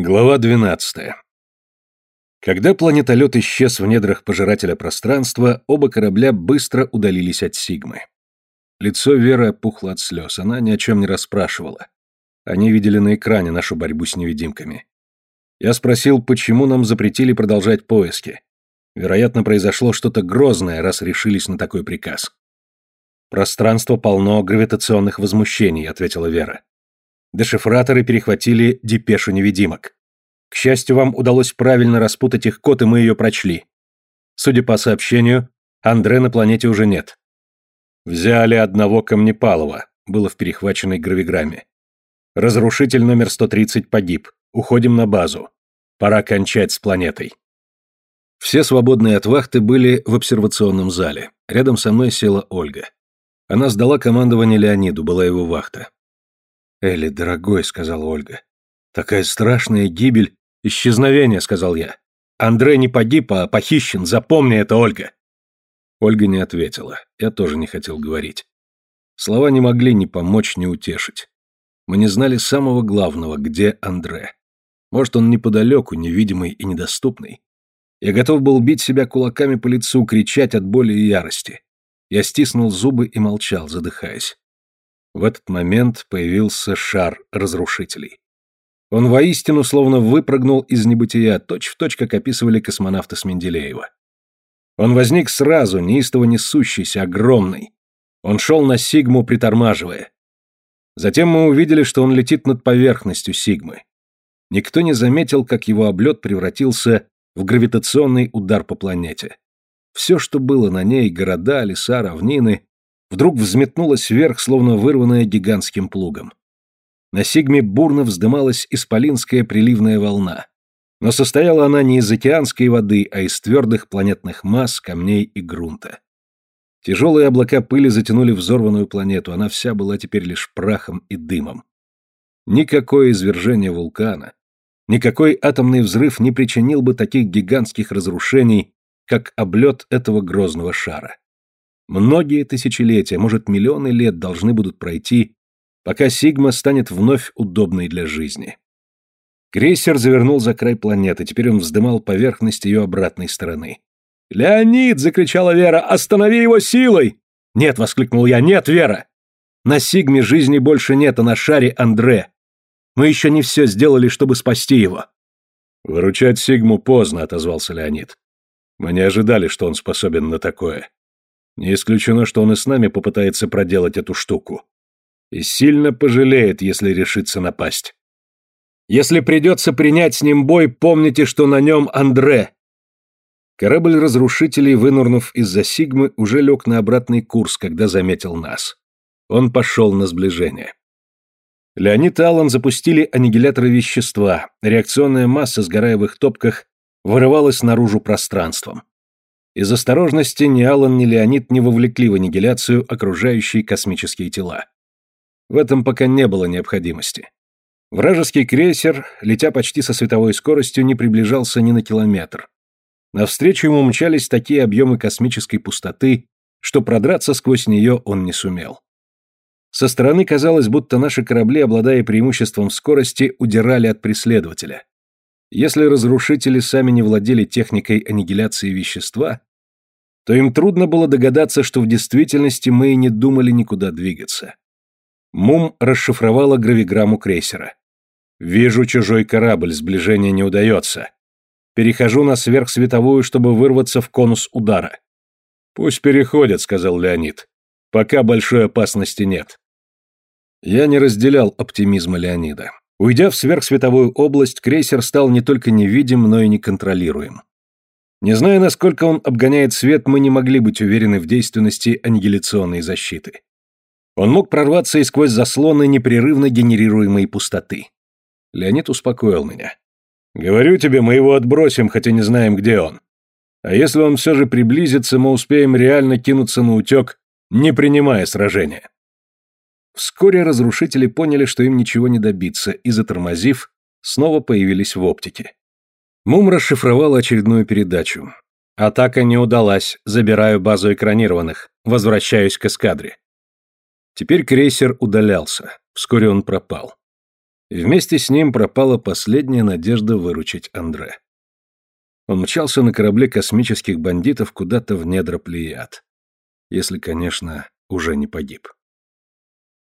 Глава 12. Когда планетолет исчез в недрах пожирателя пространства, оба корабля быстро удалились от Сигмы. Лицо Веры опухло от слез, она ни о чем не расспрашивала. Они видели на экране нашу борьбу с невидимками. Я спросил, почему нам запретили продолжать поиски. Вероятно, произошло что-то грозное, раз решились на такой приказ. «Пространство полно гравитационных возмущений», — ответила Вера. Дешифраторы перехватили депешу невидимок. К счастью, вам удалось правильно распутать их код, и мы ее прочли. Судя по сообщению, Андре на планете уже нет. Взяли одного Камнепалова, было в перехваченной гравиграмме. Разрушитель номер 130 погиб. Уходим на базу. Пора кончать с планетой. Все свободные от вахты были в обсервационном зале. Рядом со мной села Ольга. Она сдала командование Леониду, была его вахта. «Элли, дорогой», — сказала Ольга. «Такая страшная гибель, исчезновение», — сказал я. «Андрей не погиб, а похищен, запомни это, Ольга». Ольга не ответила. Я тоже не хотел говорить. Слова не могли ни помочь, ни утешить. Мы не знали самого главного, где Андре. Может, он неподалеку, невидимый и недоступный. Я готов был бить себя кулаками по лицу, кричать от боли и ярости. Я стиснул зубы и молчал, задыхаясь. В этот момент появился шар разрушителей. Он воистину словно выпрыгнул из небытия, точь-в-точь, как описывали космонавты с Менделеева. Он возник сразу, неистово несущийся, огромный. Он шел на Сигму, притормаживая. Затем мы увидели, что он летит над поверхностью Сигмы. Никто не заметил, как его облет превратился в гравитационный удар по планете. Все, что было на ней, города, леса, равнины, вдруг взметнулась вверх, словно вырванная гигантским плугом. На Сигме бурно вздымалась исполинская приливная волна. Но состояла она не из океанской воды, а из твердых планетных масс, камней и грунта. Тяжелые облака пыли затянули взорванную планету, она вся была теперь лишь прахом и дымом. Никакое извержение вулкана, никакой атомный взрыв не причинил бы таких гигантских разрушений, как облет этого грозного шара. Многие тысячелетия, может, миллионы лет должны будут пройти, пока Сигма станет вновь удобной для жизни. Крейсер завернул за край планеты, теперь он вздымал поверхность ее обратной стороны. «Леонид!» — закричала Вера. «Останови его силой!» «Нет!» — воскликнул я. «Нет, Вера! На Сигме жизни больше нет, а на шаре Андре. Мы еще не все сделали, чтобы спасти его». «Выручать Сигму поздно», — отозвался Леонид. «Мы не ожидали, что он способен на такое. Не исключено, что он и с нами попытается проделать эту штуку. И сильно пожалеет, если решится напасть. Если придется принять с ним бой, помните, что на нем Андре. Корабль разрушителей, вынурнув из-за Сигмы, уже лег на обратный курс, когда заметил нас. Он пошел на сближение. Леонид и Аллан запустили аннигиляторы вещества. Реакционная масса, сгорая в их топках, вырывалась наружу пространством. Из осторожности ни Алан, ни Леонид не вовлекли в аннигиляцию окружающие космические тела. В этом пока не было необходимости. Вражеский крейсер, летя почти со световой скоростью, не приближался ни на километр. Навстречу ему мчались такие объемы космической пустоты, что продраться сквозь нее он не сумел. Со стороны казалось, будто наши корабли, обладая преимуществом скорости, удирали от преследователя. Если разрушители сами не владели техникой аннигиляции вещества, то им трудно было догадаться, что в действительности мы и не думали никуда двигаться. Мум расшифровала гравиграмму крейсера. «Вижу чужой корабль, сближение не удается. Перехожу на сверхсветовую, чтобы вырваться в конус удара». «Пусть переходят», — сказал Леонид. «Пока большой опасности нет». Я не разделял оптимизма Леонида. Уйдя в сверхсветовую область, крейсер стал не только невидим, но и неконтролируем. Не зная, насколько он обгоняет свет, мы не могли быть уверены в действенности аннигиляционной защиты. Он мог прорваться и сквозь заслоны непрерывно генерируемой пустоты. Леонид успокоил меня. «Говорю тебе, мы его отбросим, хотя не знаем, где он. А если он все же приблизится, мы успеем реально кинуться на утек, не принимая сражения». Вскоре разрушители поняли, что им ничего не добиться, и, затормозив, снова появились в оптике. Мум расшифровал очередную передачу. Атака не удалась, забираю базу экранированных, возвращаюсь к эскадре. Теперь крейсер удалялся, вскоре он пропал. И вместе с ним пропала последняя надежда выручить Андре. Он мчался на корабле космических бандитов куда-то в недра Плеяд. Если, конечно, уже не погиб.